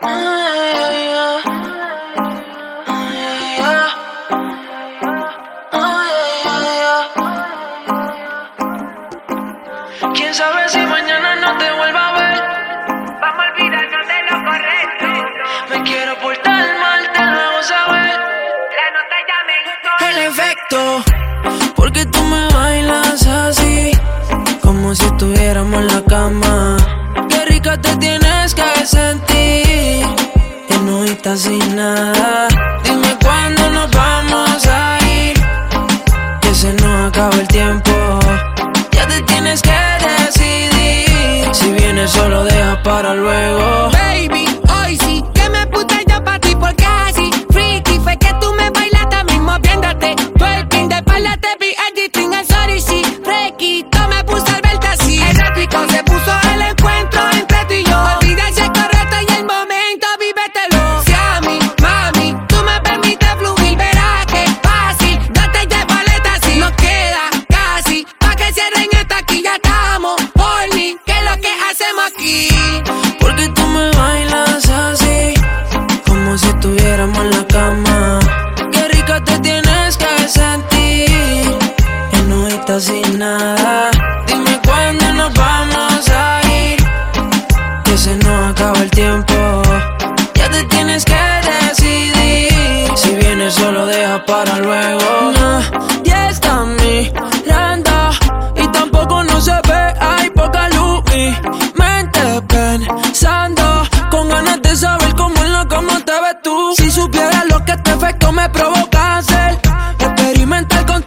Quién sabe si mañana no te vuelva a ver. Vamos a olvidarnos de lo correcto. Me quiero portar mal, te lo hago saber. La nota ya me gustó. El efecto, sin nada. Dime cuándo nos vamos a ir, que se nos acaba el tiempo. Ya te tienes que decidir, si vienes solo deja para luego. Sin nada. Dime cuándo nos vamos a ir, que se nos acaba el tiempo. Ya te tienes que decidir, si vienes solo deja para luego. Nadie está mirando y tampoco no se ve, hay poca luz. Mi mente pensando, con ganas de saber cómo en la cama te ves tú. Si supieras lo que este efecto me provoca hacer, experimentar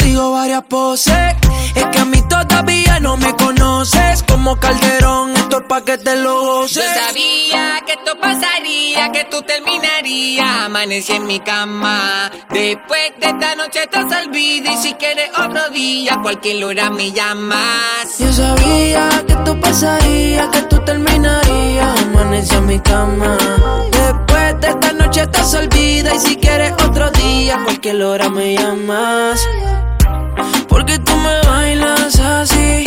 contigo varias poses. Es que a mí todavía no me conoces, como Calderón, esto es pa' que te lo goces. Yo sabía que esto pasaría, que tú terminarías. Amanecí en mi cama. Después de esta noche te olvida. Y si quieres otro día, cualquier hora me llamas. Yo sabía que esto pasaría, que tú terminarías. Amanecí en mi cama. Noche estás olvida. Y si quieres otro día, cualquier hora me llamas. Porque tú me bailas así,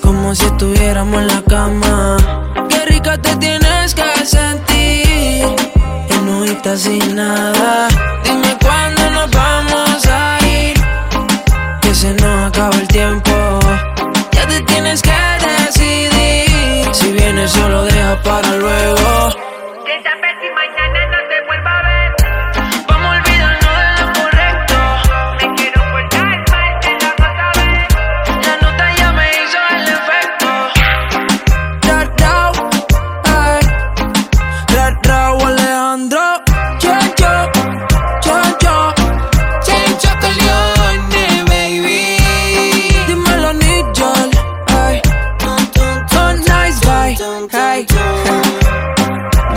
como si estuviéramos en la cama. Qué rica te tienes que sentir, y no estás sin nada. Dime cuándo nos vamos a ir, que se nos acaba el tiempo. Ya te tienes que decidir, si vienes solo deja para luego.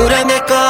노래 내꺼